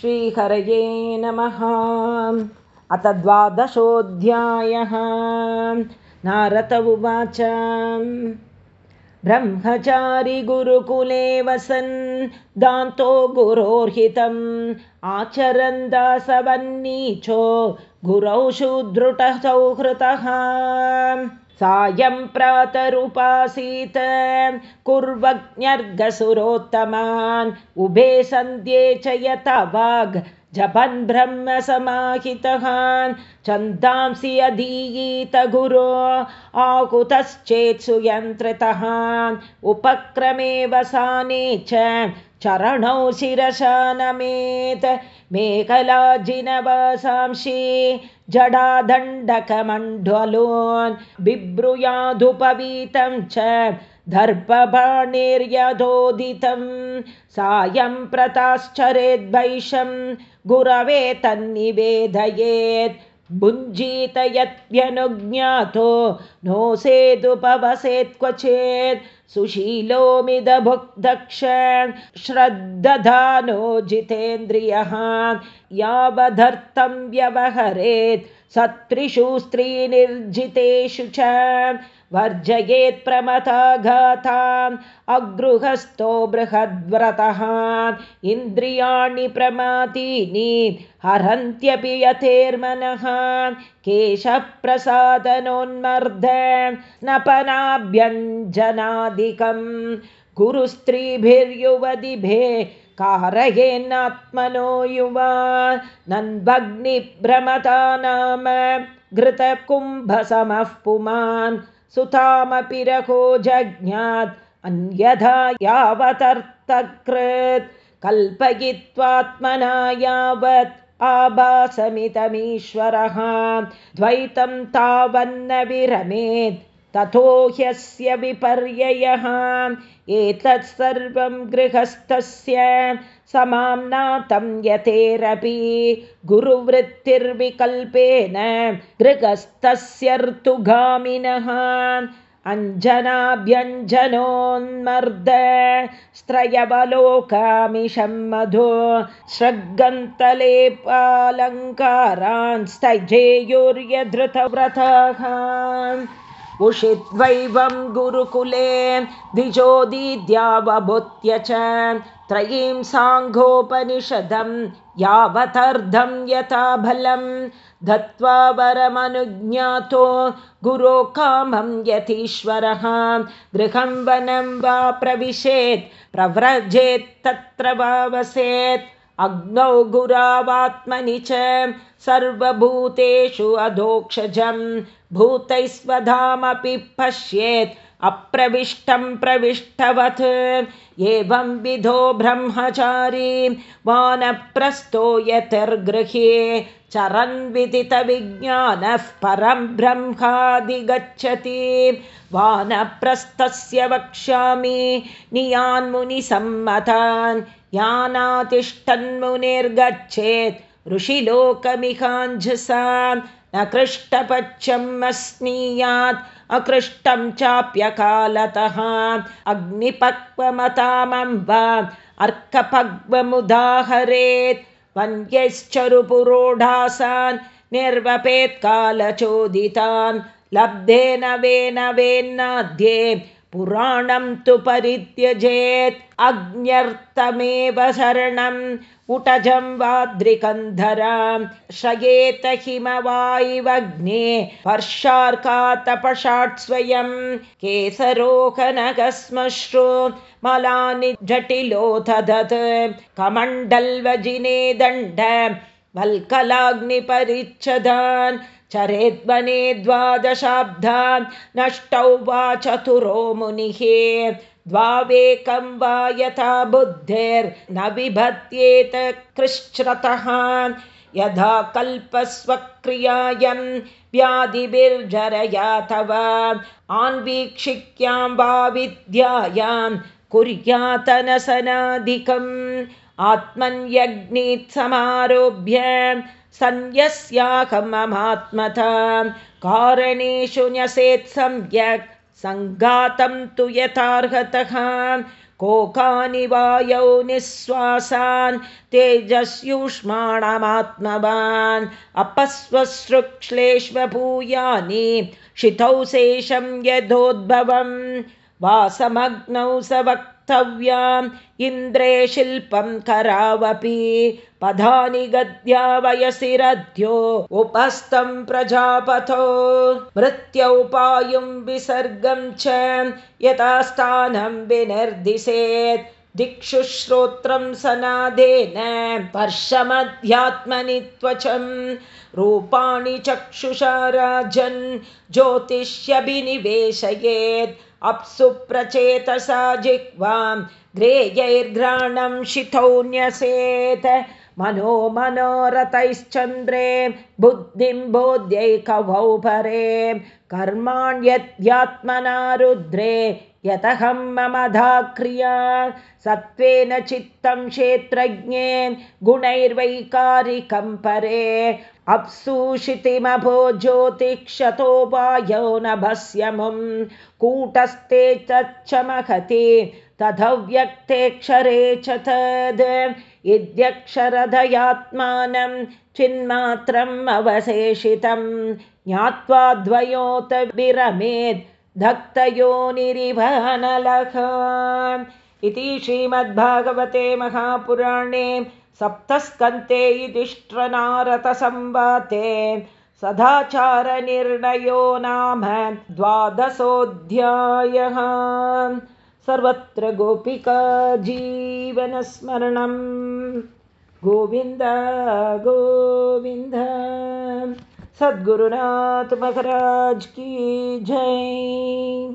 श्रीहरये नमः। अथ द्वादशोऽध्यायः। नारत उवाच। ब्रह्मचारि गुरुकुले वसन् दान्तो गुरोर्हितम्। आचरन् दासवन्नीचो गुरौ शुद्रुटः सौहृतः सायं प्रातरुपासीत। कुर्वज्ञर्गसुरोत्तमान्। उभे सन्ध्ये च यथा वाग् जपन् ब्रह्म समाहितः छन्दांसि अधीयीत गुरो आहुतश्चेत्सु यन्त्रतः उपक्रमे वसाने च चरणौ शिरसा नमेत्। मेखलाजिनवसांसि जडादण्डकमण्डलोन्। बिभ्रूयादुपवीतं च दर्पबाणेर्यधोदितं सायं प्रताश्चरेद्वैषं गुरवे तन्निवेदयेत् भुञ्जीत यत्यनुज्ञातो नोसेदुपवसेत् क्वचेत् सुशीलोमिदभुक्दक्ष श्रद्दधानो जितेन्द्रियः यावदर्थं व्यवहरेत् सत्रिषु स्त्रीनिर्जितेषु च वर्जयेत् प्रमथाघाताम् अगृहस्थो बृहद्व्रतः इन्द्रियाणि प्रमातीनि हरन्त्यपि यथेर्मनः केशप्रसादनोन्मर्द स्नपनाभ्यञ्जनादिकं गुरुस्त्रीभिर्युवदिभे कारयेन्नात्मनो युवा नन्भग्निभ्रमता नाम घृतकुम्भसमः पुमान् सुतामपि रघो जज्ञात् अन्यथा यावतर्थकृत् कल्पयित्वात्मना यावत् आभासमितमीश्वरः द्वैतं तावन्न विरमेत् ततो ह्यस्य विपर्ययः। एतत् सर्वं गृहस्थस्य समाम्नातं यतेरपि गुरुवृत्तिर्विकल्पेन गृहस्थस्यर्तुगामिनः अञ्जनाभ्यञ्जनोन्मर्द स्त्रयवलोकामिषं मधो श्रग्गन्तलेपालङ्कारान्स्तजेयुर्यधृतव्रतः उषिद्वैवं गुरुकुले द्विजोदीद्यावभूत्य च त्रयीं साङ्घोपनिषदं यावतर्धं यथा बलं दत्त्वा वरमनुज्ञातो गुरो कामं यतीश्वरः गृहं वनं वा प्रविशेत् प्रव्रजेत् तत्र वा वसेत् अग्नौ गुरावात्मनि च सर्वभूतेषु अधोक्षजं भूतैस्वधामपि पश्येत् अप्रविष्टं प्रविष्टवत्। एवं विधो ब्रह्मचारी वानप्रस्थो यतिर्गृहे चरन् विदितविज्ञानः परं ब्रह्मादिगच्छति। वानप्रस्थस्य वक्ष्यामि नियान्मुनिसम्मतान् यानातिष्ठन्मुनिर्गच्छेत् ऋषिलोकमिकाञ्झसा न कृष्टपच्छम् अस्नीयात् अकृष्टं चाप्यकालतः अग्निपक्वमतामम्ब अर्कपक्वमुदाहरेत् वन्यश्चरुपुरोढासान् निर्वपेत्कालचोदितान् लब्धेन वेन वेन्नाध्ये पुराणं तु परित्यजेत् अग्न्यर्थमेव शरणम् उटजं वाद्रिकन्धरां श्रयेत हिमवायिवग्ने वर्षार्कातपषाट् स्वयं केसरोहनगश्मश्रु मलानि जटिलो दधत् कमण्डल्वजिने दण्ड वल्कलाग्निपरिच्छदान् चरेद्वने द्वादशाब्दान् नष्टौ वा चतुरो मुनिः द्वावेकं वा यथा बुद्धेर्न विभत्येत कृश्रतः यथा कल्पस्वक्रियायं व्याधिभिर्जरया तव आन्वीक्षिक्यां वा विद्यायां कुर्यातनसनाधिकम् आत्मन्यग्नित्समारोभ्य सन्यस्याहममात्मता कारणेषु न्यसेत् सम्यक् सङ्गातं तु यथार्हतः। कोकानि वायौ निःश्वासान् तेजस्युष्माणमात्मवान्। अपस्वसृक्श्लेष्मभूयानि शितौ शेषं यथोद्भवम्। वासमग्नौ स वक्तव्याम् इन्द्रे शिल्पं करावपि पदानि गद्या वयसि उपस्थं प्रजापतो। मृत्युपायुं विसर्गं च यथा स्थानं विनिर्दिशेत् दिक्षु श्रोत्रं सनादेन वर्षमध्यात्मनि त्वचं। रूपाणि चक्षुषा राजन् ज्योतिष्यभिनिवेशयेत्। अप्सु प्रचेतसा जिह्वां। ग्रेयैर्घ्राणं शिथौ न्यसेत् मनो मनोरथैश्चन्द्रे बुद्धिं बोध्यैकवौ परे कर्माण्यध्यात्मना रुद्रे यतहं मम धाक्रिया। सत्त्वेन चित्तं क्षेत्रज्ञे गुणैर्वैकारिकं परे। अप्सूषितिमभो ज्योतिक्षतो वायो नभस्यमुं। कूटस्थे तच्च महति तदव्यक्तेऽक्षरे च तद्। इत्यक्षरधयात्मानं चिन्मात्रम् अवशेषितं। ज्ञात्वा द्वयोत विरमेद् धक्तयोनिरिवनलः इति श्रीमद्भागवते महापुराणे सप्तस्कन्ते युधिष्ठ्रनारतसंवाते सदाचारनिर्णयो नाम द्वादशोऽध्यायः सर्वत्र गोपिका जीवनस्मरणं गोविन्द गोविन्द। सद्गुरुनाथ महाराज की जय